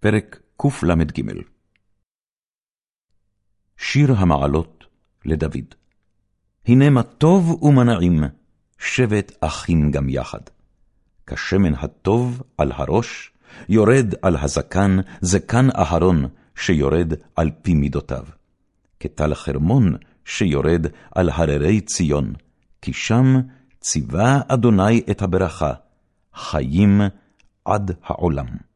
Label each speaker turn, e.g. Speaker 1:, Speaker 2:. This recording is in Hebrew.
Speaker 1: פרק קל"ג שיר המעלות לדוד הנה מה טוב ומה נעים, שבת אחים גם יחד. כשמן הטוב על הראש, יורד על הזקן, זקן אהרון, שיורד על פי מידותיו. כטל חרמון, שיורד על הררי ציון, כי שם ציווה אדוני את הברכה, חיים עד העולם.